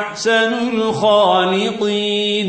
أحسن الخالقين.